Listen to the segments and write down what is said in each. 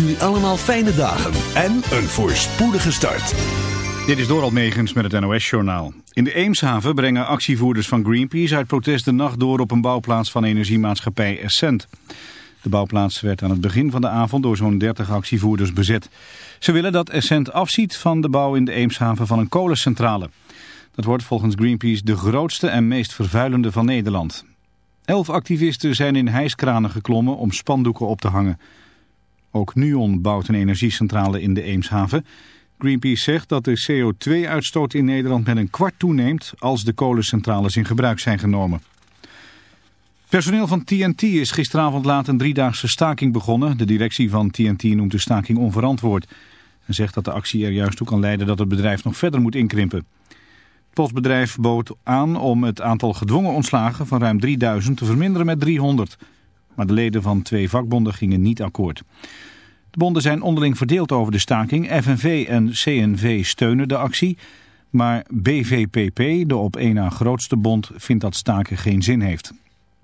Jullie allemaal fijne dagen en een voorspoedige start. Dit is Doral Megens met het NOS-journaal. In de Eemshaven brengen actievoerders van Greenpeace uit protest de nacht door op een bouwplaats van energiemaatschappij Essent. De bouwplaats werd aan het begin van de avond door zo'n 30 actievoerders bezet. Ze willen dat Essent afziet van de bouw in de Eemshaven van een kolencentrale. Dat wordt volgens Greenpeace de grootste en meest vervuilende van Nederland. Elf activisten zijn in hijskranen geklommen om spandoeken op te hangen. Ook Nuon bouwt een energiecentrale in de Eemshaven. Greenpeace zegt dat de CO2-uitstoot in Nederland met een kwart toeneemt als de kolencentrales in gebruik zijn genomen. Personeel van TNT is gisteravond laat een driedaagse staking begonnen. De directie van TNT noemt de staking onverantwoord. En zegt dat de actie er juist toe kan leiden dat het bedrijf nog verder moet inkrimpen. Het postbedrijf bood aan om het aantal gedwongen ontslagen van ruim 3000 te verminderen met 300. Maar de leden van twee vakbonden gingen niet akkoord. De bonden zijn onderling verdeeld over de staking. FNV en CNV steunen de actie. Maar BVPP, de op één na grootste bond, vindt dat staken geen zin heeft.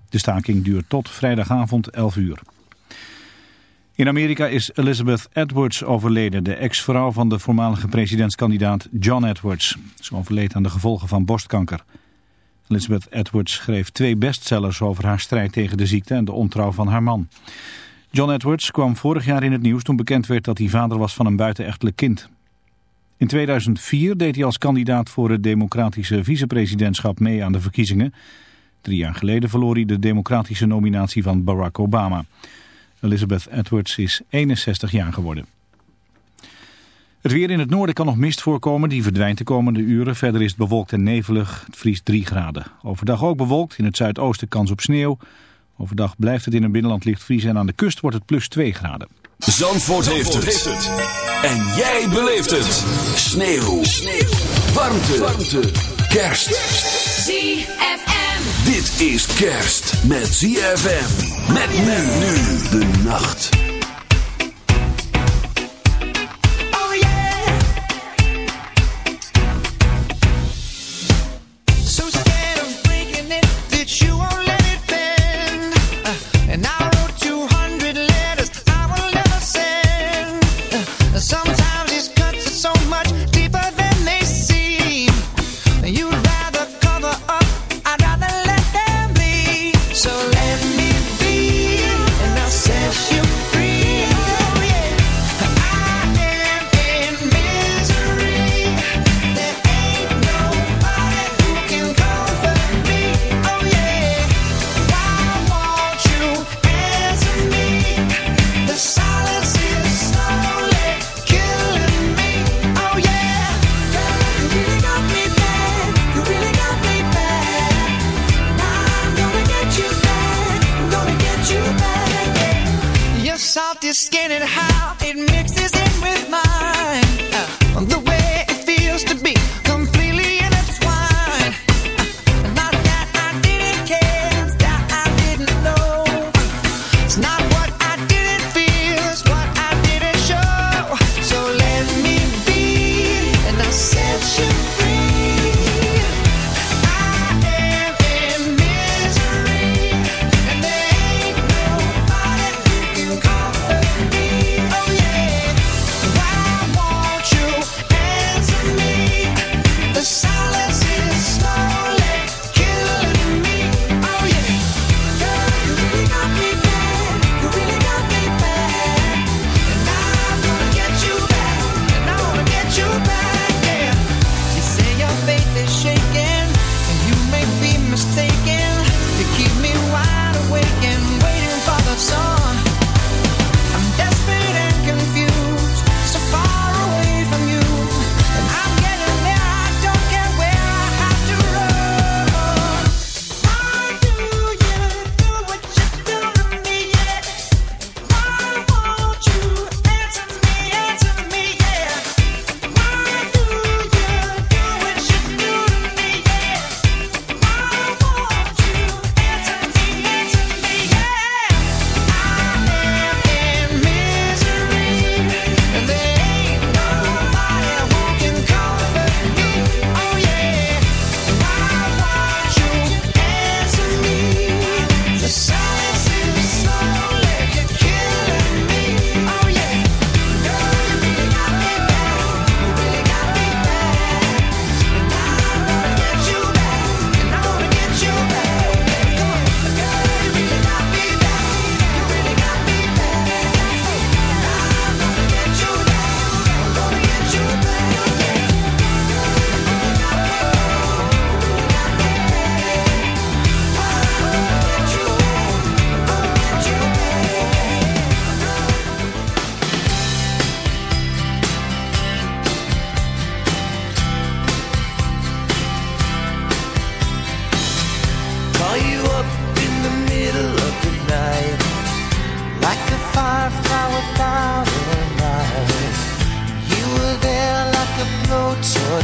De staking duurt tot vrijdagavond 11 uur. In Amerika is Elizabeth Edwards overleden, de ex-vrouw van de voormalige presidentskandidaat John Edwards. Ze overleed aan de gevolgen van borstkanker. Elizabeth Edwards schreef twee bestsellers over haar strijd tegen de ziekte en de ontrouw van haar man. John Edwards kwam vorig jaar in het nieuws toen bekend werd dat hij vader was van een buitenechtelijk kind. In 2004 deed hij als kandidaat voor het democratische vicepresidentschap mee aan de verkiezingen. Drie jaar geleden verloor hij de democratische nominatie van Barack Obama. Elizabeth Edwards is 61 jaar geworden. Het weer in het noorden kan nog mist voorkomen, die verdwijnt de komende uren. Verder is het bewolkt en nevelig, het vriest 3 graden. Overdag ook bewolkt, in het zuidoosten kans op sneeuw. Overdag blijft het in het binnenland licht vriezen en aan de kust wordt het plus 2 graden. Zandvoort, heeft, het. En jij beleeft het. Sneeuw. Sneeuw. Warmte. Warmte. Kerst. ZFM. Dit is kerst met ZFM. Met men nu de nacht.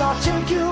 I'll take you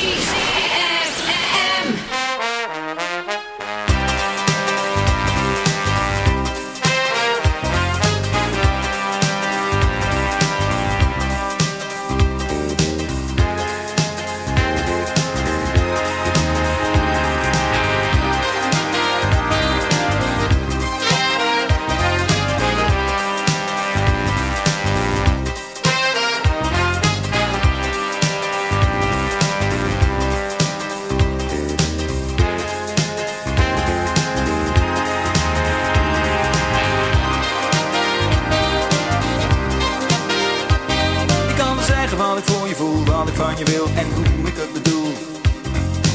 Wat ik voor je voel, wat ik van je wil en hoe ik het bedoel.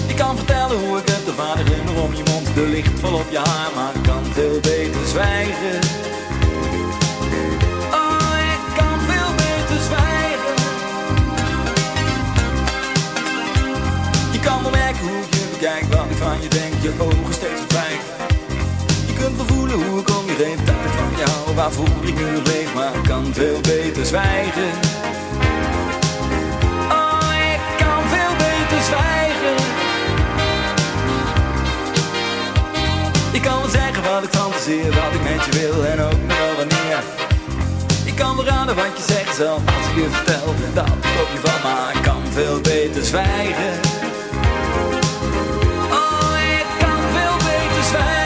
Ik kan vertellen hoe ik het, de vader om je mond, de licht vol op je haar, maar ik kan veel beter zwijgen. Oh, ik kan veel beter zwijgen. Je kan wel merken hoe je bekijk, wat ik van je denk, je ogen steeds verdwijgen. Je kunt wel voelen hoe ik om je heen, dat ik van jou, waarvoor ik nu leef, maar ik kan veel beter zwijgen. Wat ik met je wil en ook nog wel wanneer. Ik kan raden wat je zegt zelf als ik je vertel dat ik op je maar ik kan veel beter zwijgen. Oh, ik kan veel beter zwijgen.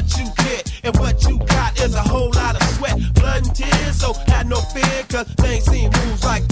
what you get And what you got is a whole lot of sweat, blood, and tears. So had no fear, cause they ain't seen moves like